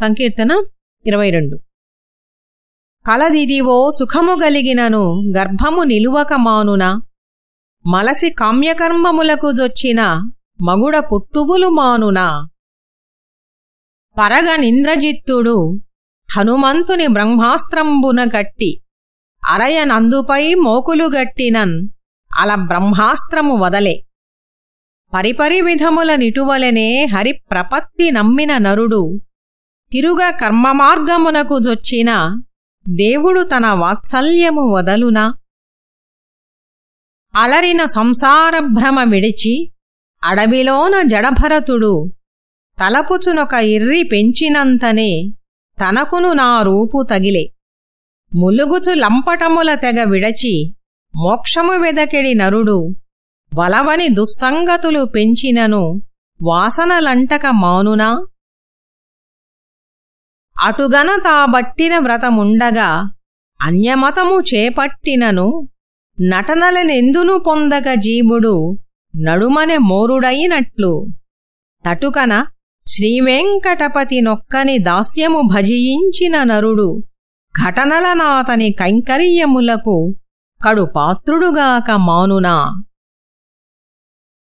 సంకీర్తన ఇరవై రెండు. కలదిదివో సుఖము గలిగినను గర్భము నిలువక మానునా మలసి కామ్యకర్మములకు జొచ్చిన మగుడ పుట్టువులు మానునా. పరగ నింద్రజిత్తుడు హనుమంతుని బ్రహ్మాస్త్రంబున గట్టి అరయనందుపై మోకులు గట్టినన్ అల బ్రహ్మాస్త్రము వదలే. పరిపరివిధముల నిటువలనే హరిప్రపత్తి నమ్మిన నరుడు తిరుగ కర్మమార్గమునకు జొచ్చిన దేవుడు తన వాత్సల్యము వదలునా? అలరిన సంసారభ్రమ విడిచి అడవిలోన జడభరతుడు తలపుచునొక ఇర్రి పెంచినంతనే తనకును నా రూపు తగిలే. ములుగుచు లంపటముల తెగ విడచి మోక్షము వెదకెడి నరుడు వలవని దుస్సంగతులు పెంచినను వాసనలంటక మానునా? అటుగన తాబట్టిన వ్రతముండగా అన్యమతము చేపట్టినను నటనలనెందును పొందక జీవుడు నడుమనె మోరుడైనట్లు తటుకన శ్రీవెంకటపతి నొక్కని దాస్యము భజయించిన నరుడు ఘటనలనాతని కైంకర్యములకు కడు పాత్రుడుగాక మానునా.